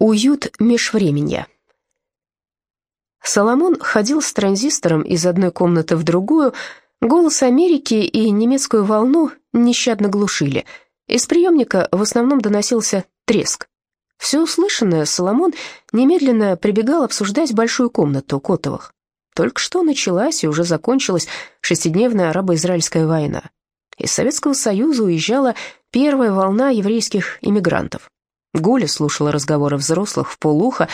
Уют межвременья. Соломон ходил с транзистором из одной комнаты в другую, голос Америки и немецкую волну нещадно глушили. Из приемника в основном доносился треск. Все услышанное Соломон немедленно прибегал обсуждать большую комнату Котовых. Только что началась и уже закончилась шестидневная арабо-израильская война. Из Советского Союза уезжала первая волна еврейских иммигрантов. Гуля слушала разговоры взрослых в полуха,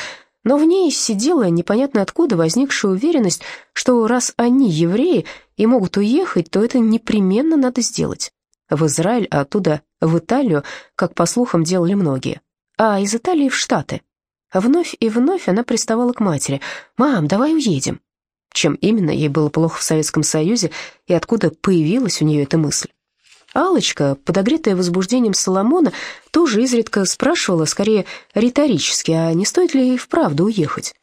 но в ней сидела непонятно откуда возникшая уверенность, что раз они евреи и могут уехать, то это непременно надо сделать. В Израиль, а оттуда в Италию, как по слухам делали многие. А из Италии в Штаты. Вновь и вновь она приставала к матери. «Мам, давай уедем». Чем именно ей было плохо в Советском Союзе и откуда появилась у нее эта мысль? Алочка, подогретая возбуждением Соломона, тоже изредка спрашивала, скорее риторически, а не стоит ли ей вправду уехать.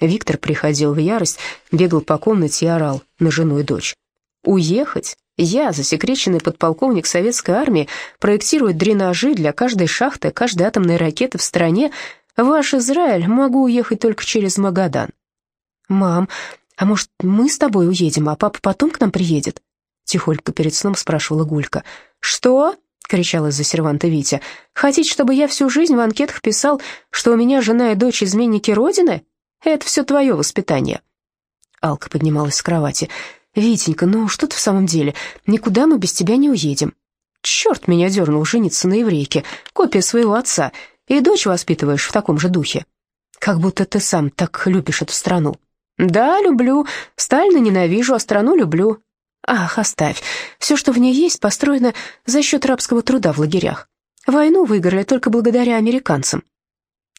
Виктор приходил в ярость, бегал по комнате и орал на жену и дочь. «Уехать? Я, засекреченный подполковник советской армии, проектирую дренажи для каждой шахты, каждой атомной ракеты в стране. ваш Израиль могу уехать только через Магадан». «Мам, а может, мы с тобой уедем, а папа потом к нам приедет?» Тихонько перед сном спрашивала Гулька. «Что?» — кричал из-за серванта Витя. «Хотите, чтобы я всю жизнь в анкетах писал, что у меня жена и дочь изменники Родины? Это все твое воспитание». Алка поднималась с кровати. «Витенька, ну что ты в самом деле? Никуда мы без тебя не уедем». «Черт меня дернул жениться на еврейке, копия своего отца, и дочь воспитываешь в таком же духе. Как будто ты сам так любишь эту страну». «Да, люблю. Сталина ненавижу, а страну люблю. Ах, оставь. Все, что в ней есть, построено за счет рабского труда в лагерях. Войну выиграли только благодаря американцам.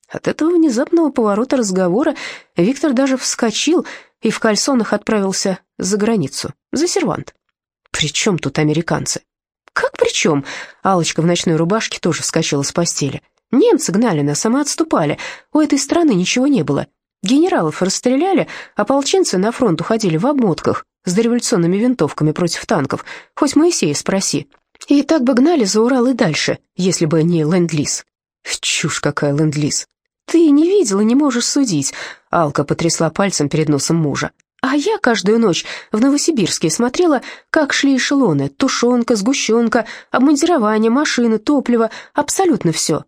От этого внезапного поворота разговора Виктор даже вскочил и в кальсонах отправился за границу, за сервант. «При чем тут американцы?» «Как при чем?» Алочка в ночной рубашке тоже вскочила с постели. «Немцы гнали нас, а мы отступали. У этой страны ничего не было. Генералов расстреляли, ополченцы на фронт уходили в обмотках с дореволюционными винтовками против танков. Хоть Моисея спроси. И так бы гнали за Урал и дальше, если бы не ленд-лиз. Чушь какая ленд-лиз. Ты не видела, не можешь судить. Алка потрясла пальцем перед носом мужа. А я каждую ночь в Новосибирске смотрела, как шли эшелоны, тушенка, сгущенка, обмундирование, машины, топливо, абсолютно все.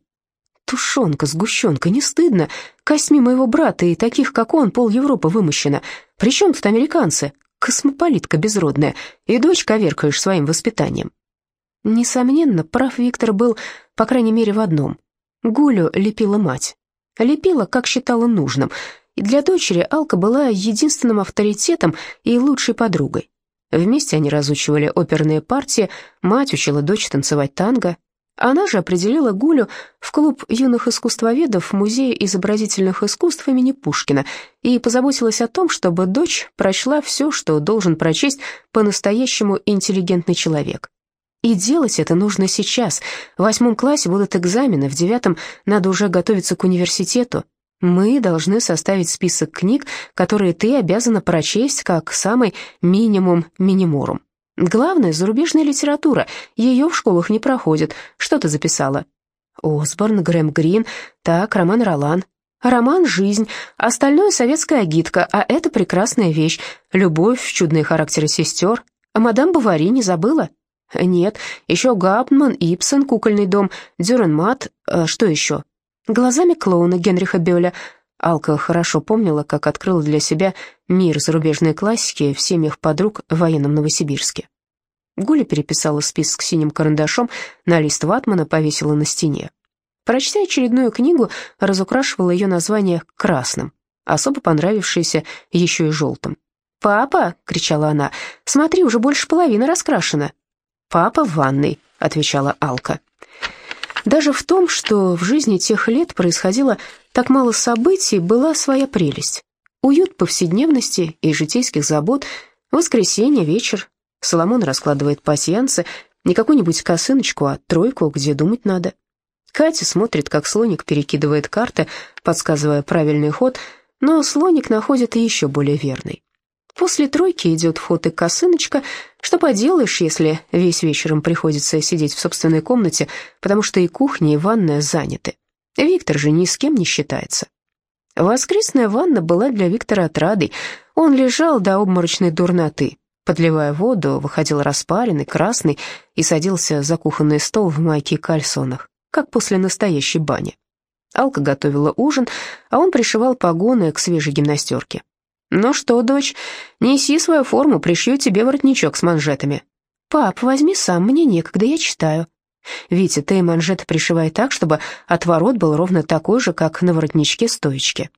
Тушенка, сгущенка, не стыдно. Костьми моего брата и таких, как он, пол Европы вымощена. Причем тут американцы? Космополитка безродная. И дочь коверкаешь своим воспитанием. Несомненно, прав Виктор был, по крайней мере, в одном. Гулю лепила мать. Лепила, как считала нужным. И для дочери Алка была единственным авторитетом и лучшей подругой. Вместе они разучивали оперные партии, мать учила дочь танцевать танго, она же определила Гулю в клуб юных искусствоведов Музея изобразительных искусств имени Пушкина и позаботилась о том, чтобы дочь прочла все, что должен прочесть по-настоящему интеллигентный человек. И делать это нужно сейчас. В восьмом классе будут экзамены, в девятом надо уже готовиться к университету. Мы должны составить список книг, которые ты обязана прочесть как самый минимум миниморум. Главное, зарубежная литература. Ее в школах не проходит. Что ты записала? Осборн, Грэм Грин, так, роман Ролан. Роман «Жизнь», остальное советская агитка, а это прекрасная вещь. Любовь, чудные характеры сестер. А мадам Бавари не забыла? Нет, еще Габман, Ипсон, кукольный дом, Дюренмат, а что еще? Глазами клоуна Генриха Бёля. Алка хорошо помнила, как открыла для себя мир зарубежной классики в семьях подруг в военном Новосибирске. Гуля переписала список синим карандашом, на лист ватмана повесила на стене. Прочтя очередную книгу, разукрашивала ее название красным, особо понравившееся еще и желтым. «Папа!» — кричала она. «Смотри, уже больше половины раскрашено». «Папа в ванной», — отвечала Алка. Даже в том, что в жизни тех лет происходило так мало событий, была своя прелесть. Уют повседневности и житейских забот, воскресенье, вечер. Соломон раскладывает пасьянцы, не какую-нибудь косыночку, а тройку, где думать надо. Катя смотрит, как слоник перекидывает карты, подсказывая правильный ход, но слоник находит еще более верный. После тройки идет вход и косыночка. Что поделаешь, если весь вечером приходится сидеть в собственной комнате, потому что и кухня, и ванная заняты. Виктор же ни с кем не считается. Воскресная ванна была для Виктора отрадой. Он лежал до обморочной дурноты. Подливая воду, выходил распаренный, красный и садился за кухонный стол в майке и кальсонах, как после настоящей бани. Алка готовила ужин, а он пришивал погоны к свежей гимнастерке. «Ну что, дочь, неси свою форму, пришью тебе воротничок с манжетами». «Пап, возьми сам, мне некогда, я читаю». «Витя, ты манжеты пришивай так, чтобы отворот был ровно такой же, как на воротничке стоечки».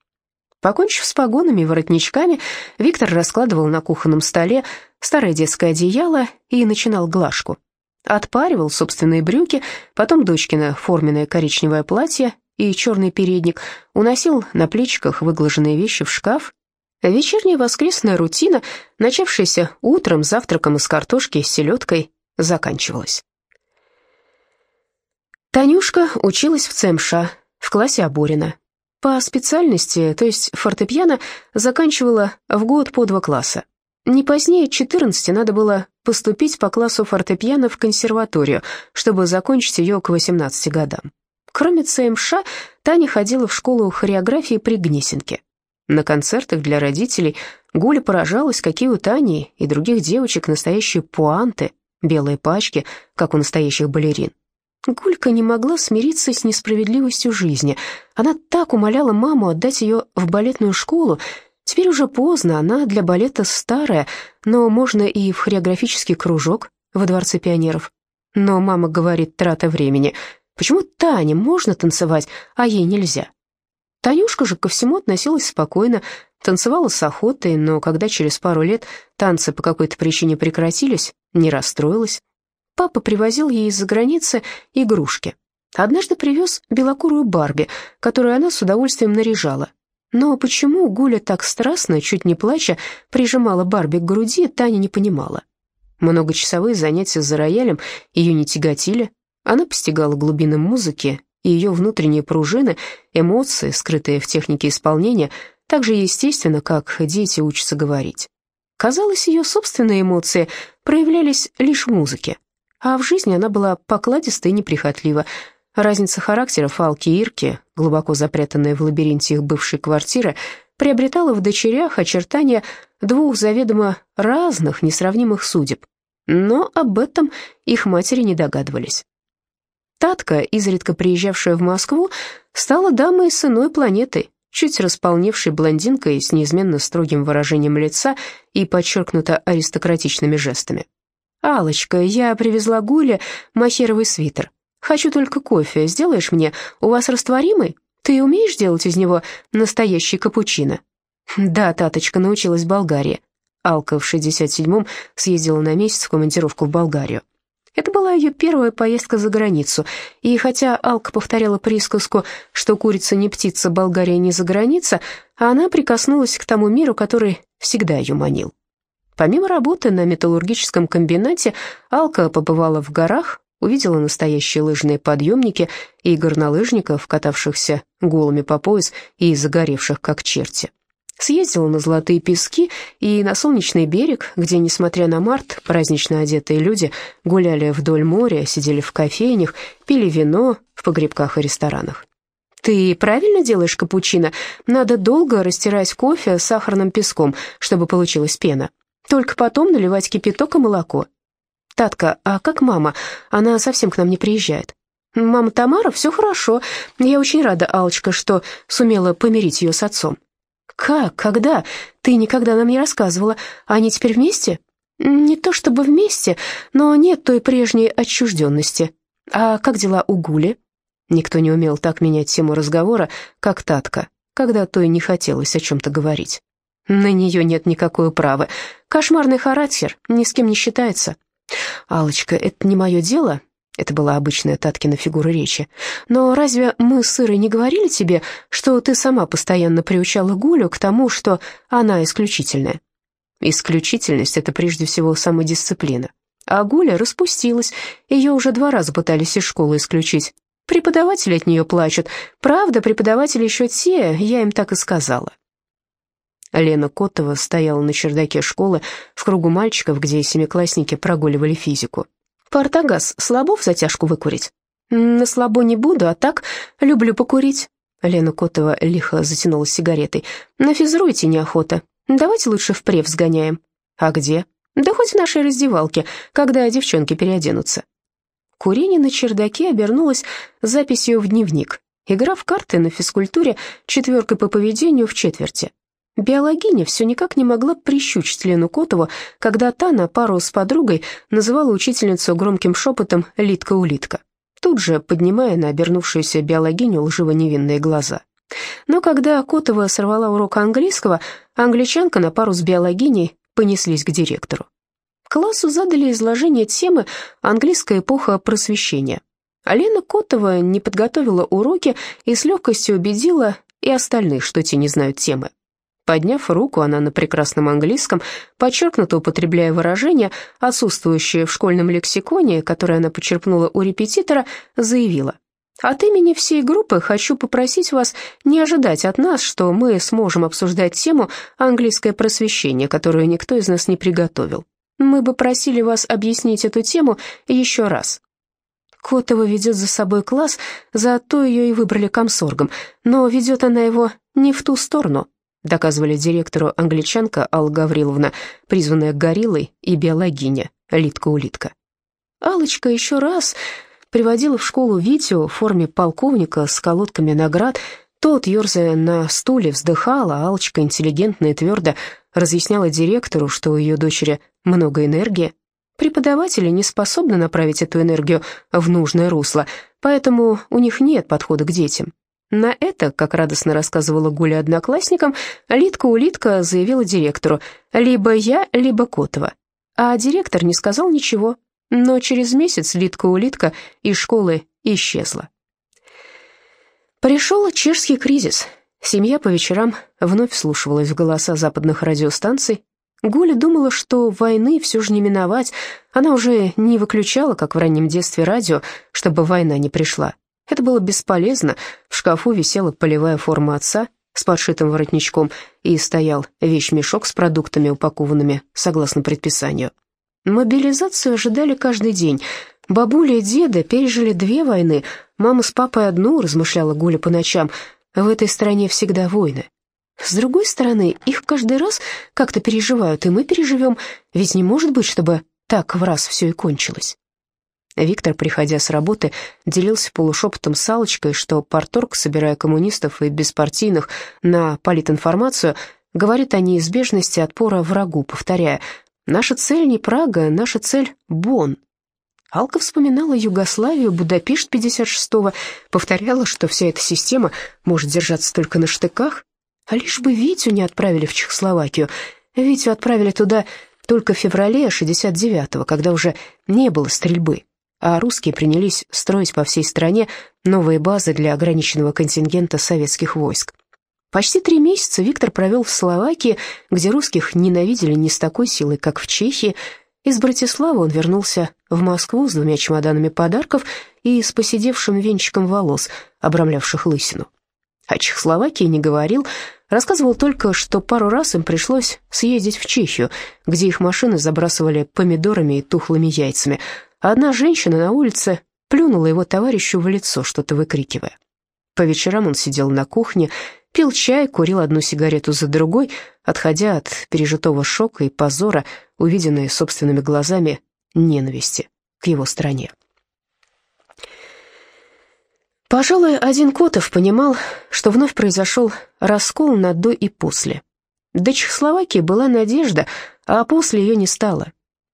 Покончив с погонами и воротничками, Виктор раскладывал на кухонном столе старое детское одеяло и начинал глажку. Отпаривал собственные брюки, потом дочкино форменное коричневое платье и черный передник, уносил на плечиках выглаженные вещи в шкаф. Вечерняя воскресная рутина, начавшаяся утром завтраком из картошки с селедкой, заканчивалась. Танюшка училась в ЦМШ, в классе Аборина. По специальности, то есть фортепиано, заканчивала в год по два класса. Не позднее 14 надо было поступить по классу фортепиано в консерваторию, чтобы закончить ее к 18 годам. Кроме ЦМШ, Таня ходила в школу хореографии при Гнесинке. На концертах для родителей Гуля поражалась, какие у Тани и других девочек настоящие пуанты, белые пачки, как у настоящих балерин. Гулька не могла смириться с несправедливостью жизни. Она так умоляла маму отдать ее в балетную школу. Теперь уже поздно, она для балета старая, но можно и в хореографический кружок во Дворце пионеров. Но мама говорит, трата времени. Почему Тане можно танцевать, а ей нельзя? Танюшка же ко всему относилась спокойно, танцевала с охотой, но когда через пару лет танцы по какой-то причине прекратились, не расстроилась. Папа привозил ей из-за границы игрушки. Однажды привез белокурую Барби, которую она с удовольствием наряжала. Но почему Гуля так страстно, чуть не плача, прижимала Барби к груди, Таня не понимала. Многочасовые занятия за роялем ее не тяготили. Она постигала глубины музыки, и ее внутренние пружины, эмоции, скрытые в технике исполнения, так же естественно, как дети учатся говорить. Казалось, ее собственные эмоции проявлялись лишь в музыке, а в жизни она была покладиста и неприхотлива. Разница характеров Алки и Ирки, глубоко запрятанная в лабиринте их бывшей квартиры, приобретала в дочерях очертания двух заведомо разных, несравнимых судеб. Но об этом их матери не догадывались. Татка, изредка приезжавшая в Москву, стала дамой с иной планеты, чуть располневшей блондинкой с неизменно строгим выражением лица и подчеркнуто аристократичными жестами алочка я привезла Гуле махеровый свитер. Хочу только кофе. Сделаешь мне? У вас растворимый? Ты умеешь делать из него настоящий капучино?» «Да, таточка, научилась в Болгарии». Алка в 67-м съездила на месяц в командировку в Болгарию. Это была ее первая поездка за границу, и хотя Алка повторяла присказку, что курица не птица, Болгария не за граница, она прикоснулась к тому миру, который всегда ее манил. Помимо работы на металлургическом комбинате, Алка побывала в горах, увидела настоящие лыжные подъемники и горнолыжников, катавшихся голыми по пояс и загоревших как черти. Съездила на Золотые пески и на Солнечный берег, где, несмотря на март, празднично одетые люди гуляли вдоль моря, сидели в кофейнях, пили вино в погребках и ресторанах. «Ты правильно делаешь капучино? Надо долго растирать кофе с сахарным песком, чтобы получилась пена», только потом наливать кипяток и молоко. Татка, а как мама? Она совсем к нам не приезжает. Мама Тамара, все хорошо. Я очень рада, Алочка, что сумела помирить ее с отцом. Как? Когда? Ты никогда нам не рассказывала. Они теперь вместе? Не то чтобы вместе, но нет той прежней отчужденности. А как дела у Гули? Никто не умел так менять тему разговора, как Татка, когда той не хотелось о чем-то говорить. На нее нет никакой права. Кошмарный характер, ни с кем не считается. алочка это не мое дело. Это была обычная Таткина фигура речи. Но разве мы с Ирой не говорили тебе, что ты сама постоянно приучала Гулю к тому, что она исключительная? Исключительность — это прежде всего самодисциплина. А Гуля распустилась, ее уже два раза пытались из школы исключить. Преподаватели от нее плачут. Правда, преподаватели еще те, я им так и сказала. Лена Котова стояла на чердаке школы в кругу мальчиков, где семиклассники прогуливали физику. «Партагаз слабо в затяжку выкурить?» На слабо не буду, а так люблю покурить. Лена Котова лихо затянулась сигаретой. На физруйте неохота. Давайте лучше в прев сгоняем. А где? Да хоть в нашей раздевалке, когда девчонки переоденутся. Курение на чердаке обернулось записью в дневник. Игра в карты на физкультуре четверкой по поведению в четверти. Биологиня все никак не могла прищучить Лену Котову, когда та на пару с подругой называла учительницу громким шепотом «Литка-улитка», тут же поднимая на обернувшуюся биологиню лживо-невинные глаза. Но когда Котова сорвала урок английского, англичанка на пару с биологиней понеслись к директору. Классу задали изложение темы «Английская эпоха просвещения». А Лена Котова не подготовила уроки и с легкостью убедила и остальных, что те не знают темы. Подняв руку, она на прекрасном английском, подчеркнуто употребляя выражения, отсутствующие в школьном лексиконе, которое она почерпнула у репетитора, заявила. «От имени всей группы хочу попросить вас не ожидать от нас, что мы сможем обсуждать тему «Английское просвещение», которую никто из нас не приготовил. Мы бы просили вас объяснить эту тему еще раз». Котова ведет за собой класс, зато ее и выбрали комсоргом, но ведет она его не в ту сторону, доказывали директору англичанка Алла Гавриловна, призванная гориллой и биологиня Литка-улитка. Алочка еще раз приводила в школу Витю в форме полковника с колодками наград. Тот, ерзая на стуле, вздыхал, а Алочка интеллигентно и твердо разъясняла директору, что у ее дочери много энергии. Преподаватели не способны направить эту энергию в нужное русло, поэтому у них нет подхода к детям. На это, как радостно рассказывала Гуля одноклассникам, Литка-улитка заявила директору «либо я, либо Котова». А директор не сказал ничего, но через месяц Литка-улитка из школы исчезла. Пришел чешский кризис. Семья по вечерам вновь вслушивалась в голоса западных радиостанций. Гуля думала, что войны все же не миновать. Она уже не выключала, как в раннем детстве, радио, чтобы война не пришла. Это было бесполезно. В шкафу висела полевая форма отца с подшитым воротничком и стоял вещмешок с продуктами, упакованными согласно предписанию. Мобилизацию ожидали каждый день. Бабуля и деда пережили две войны, мама с папой одну, размышляла Гуля по ночам. В этой стране всегда войны. С другой стороны, их каждый раз как-то переживают, и мы переживем, ведь не может быть, чтобы так в раз все и кончилось. Виктор, приходя с работы, делился полушепотом с Аллочкой, что порторг, собирая коммунистов и беспартийных на политинформацию, говорит о неизбежности отпора врагу, повторяя «Наша цель не Прага, наша цель — Бонн». Алка вспоминала Югославию, Будапешт 56-го, повторяла, что вся эта система может держаться только на штыках, а лишь бы Витю не отправили в Чехословакию. Витю отправили туда только в феврале 69-го, когда уже не было стрельбы а русские принялись строить по всей стране новые базы для ограниченного контингента советских войск. Почти три месяца Виктор провел в Словакии, где русских ненавидели не с такой силой, как в Чехии. Из Братиславы он вернулся в Москву с двумя чемоданами подарков и с посидевшим венчиком волос, обрамлявших лысину. О Чехословакии не говорил, рассказывал только, что пару раз им пришлось съездить в Чехию, где их машины забрасывали помидорами и тухлыми яйцами – Одна женщина на улице плюнула его товарищу в лицо, что-то выкрикивая. По вечерам он сидел на кухне, пил чай, курил одну сигарету за другой, отходя от пережитого шока и позора, увиденной собственными глазами ненависти к его стране. Пожалуй, один Котов понимал, что вновь произошел раскол на «до» и «после». До Чехословакии была надежда, а после ее не стало.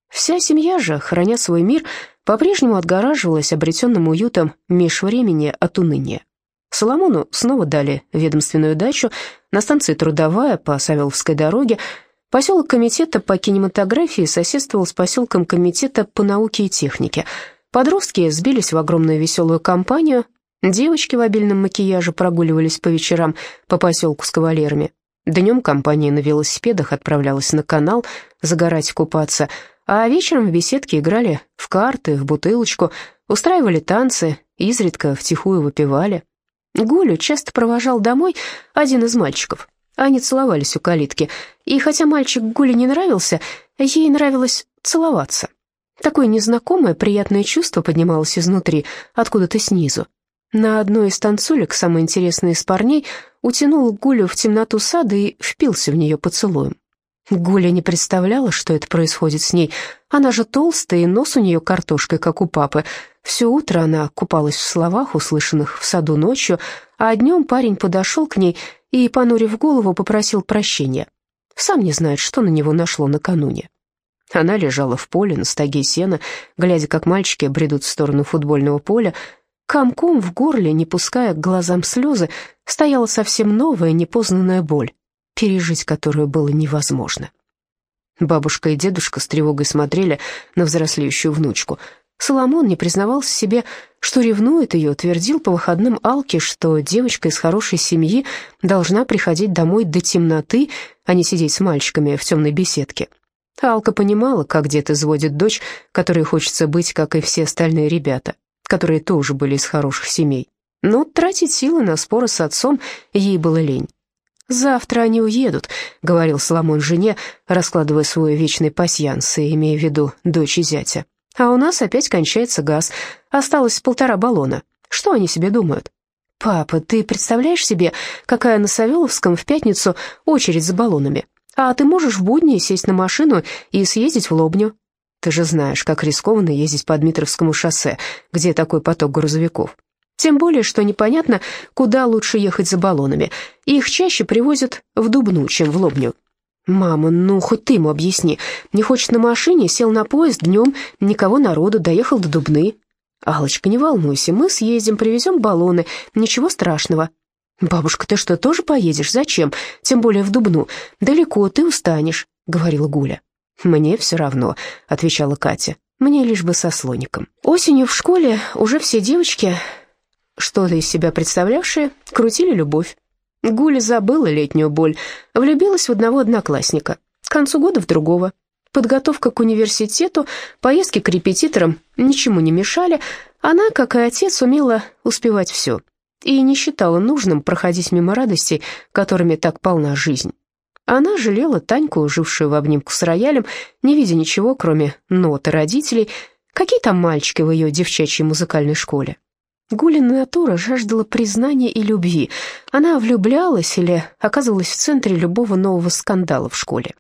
Вся семья же, храня свой мир, по-прежнему отгораживалась обретенным уютом межвремени от уныния. Соломону снова дали ведомственную дачу на станции Трудовая по Савеловской дороге. Поселок комитета по кинематографии соседствовал с поселком комитета по науке и технике. Подростки сбились в огромную веселую компанию. Девочки в обильном макияже прогуливались по вечерам по поселку с кавалерами. Днем компания на велосипедах отправлялась на канал загорать и купаться – а вечером в беседке играли в карты, в бутылочку, устраивали танцы, изредка втихую выпивали. Гулю часто провожал домой один из мальчиков. Они целовались у калитки, и хотя мальчик Гуле не нравился, ей нравилось целоваться. Такое незнакомое приятное чувство поднималось изнутри, откуда-то снизу. На одной из танцулек, самый интересный из парней, утянул Гулю в темноту сада и впился в нее поцелуем. Гуля не представляла, что это происходит с ней. Она же толстая, и нос у нее картошкой, как у папы. Все утро она купалась в словах, услышанных в саду ночью, а днем парень подошел к ней и, понурив голову, попросил прощения. Сам не знает, что на него нашло накануне. Она лежала в поле на стоге сена, глядя, как мальчики бредут в сторону футбольного поля. Комком в горле, не пуская к глазам слезы, стояла совсем новая, непознанная боль пережить которую было невозможно. Бабушка и дедушка с тревогой смотрели на взрослеющую внучку. Соломон не признавался себе, что ревнует ее, твердил по выходным Алке, что девочка из хорошей семьи должна приходить домой до темноты, а не сидеть с мальчиками в темной беседке. Алка понимала, как дед изводит дочь, которой хочется быть, как и все остальные ребята, которые тоже были из хороших семей. Но тратить силы на споры с отцом ей было лень. «Завтра они уедут», — говорил Соломон жене, раскладывая свой вечный пасьянс, и имея в виду дочь и зятя. «А у нас опять кончается газ. Осталось полтора баллона. Что они себе думают?» «Папа, ты представляешь себе, какая на Савеловском в пятницу очередь за баллонами? А ты можешь в будни сесть на машину и съездить в Лобню? Ты же знаешь, как рискованно ездить по Дмитровскому шоссе, где такой поток грузовиков. Тем более, что непонятно, куда лучше ехать за баллонами. Их чаще привозят в Дубну, чем в Лобню. «Мама, ну хоть ты ему объясни. Не хочет на машине, сел на поезд днем, никого народу, доехал до Дубны». «Аллочка, не волнуйся, мы съездим, привезем баллоны, ничего страшного». «Бабушка, ты что, тоже поедешь? Зачем? Тем более в Дубну. Далеко, ты устанешь», — говорила Гуля. «Мне все равно», — отвечала Катя. «Мне лишь бы со слоником». Осенью в школе уже все девочки что-то из себя представлявшие, крутили любовь. Гуля забыла летнюю боль, влюбилась в одного одноклассника, к концу года в другого. Подготовка к университету, поездки к репетиторам ничему не мешали, она, как и отец, умела успевать все и не считала нужным проходить мимо радостей, которыми так полна жизнь. Она жалела Таньку, жившую в обнимку с роялем, не видя ничего, кроме ноты родителей. Какие там мальчики в ее девчачьей музыкальной школе? Гулина натура жаждала признания и любви. Она влюблялась или оказывалась в центре любого нового скандала в школе.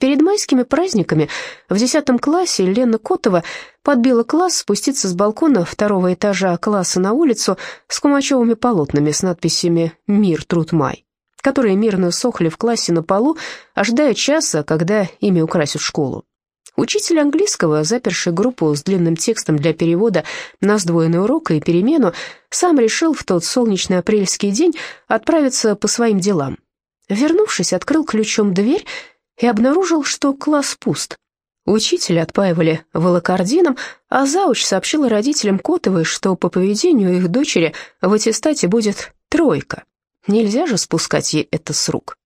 Перед майскими праздниками в 10 классе Лена Котова подбила класс спуститься с балкона второго этажа класса на улицу с кумачевыми полотнами с надписями «Мир, труд, май», которые мирно сохли в классе на полу, ожидая часа, когда ими украсят школу. Учитель английского, заперший группу с длинным текстом для перевода на сдвоенный урок и перемену, сам решил в тот солнечный апрельский день отправиться по своим делам. Вернувшись, открыл ключом дверь и обнаружил, что класс пуст. Учитель отпаивали волокордином, а зауч сообщила родителям Котовой, что по поведению их дочери в аттестате будет тройка. Нельзя же спускать ей это с рук.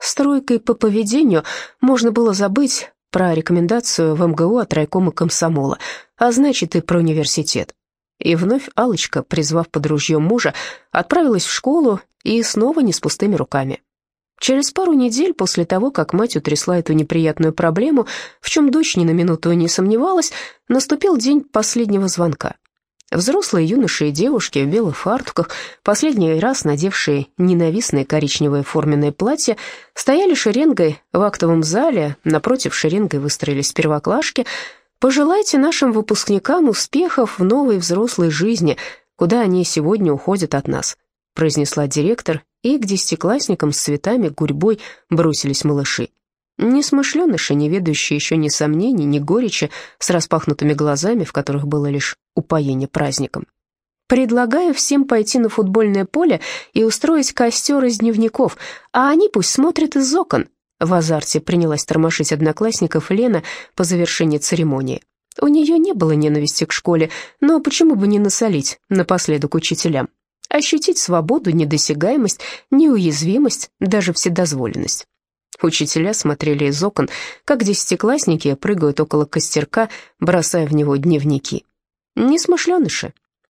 С тройкой по поведению можно было забыть про рекомендацию в МГУ от райкома комсомола, а значит и про университет. И вновь алочка призвав под ружьем мужа, отправилась в школу и снова не с пустыми руками. Через пару недель после того, как мать утрясла эту неприятную проблему, в чем дочь ни на минуту не сомневалась, наступил день последнего звонка. Взрослые юноши и девушки в белых фартуках, последний раз надевшие ненавистное коричневое форменное платье, стояли шеренгой в актовом зале, напротив шеренгой выстроились первоклашки. «Пожелайте нашим выпускникам успехов в новой взрослой жизни, куда они сегодня уходят от нас», произнесла директор, и к десятиклассникам с цветами гурьбой бросились малыши. Несмышленыши, не ведающие еще ни сомнений, ни горечи, с распахнутыми глазами, в которых было лишь упоение праздником. Предлагаю всем пойти на футбольное поле и устроить костер из дневников, а они пусть смотрят из окон. В азарте принялась тормошить одноклассников Лена по завершении церемонии. У нее не было ненависти к школе, но почему бы не насолить напоследок учителям? Ощутить свободу, недосягаемость, неуязвимость, даже вседозволенность. Учителя смотрели из окон, как десятиклассники прыгают около костерка, бросая в него дневники. Несмышленыши,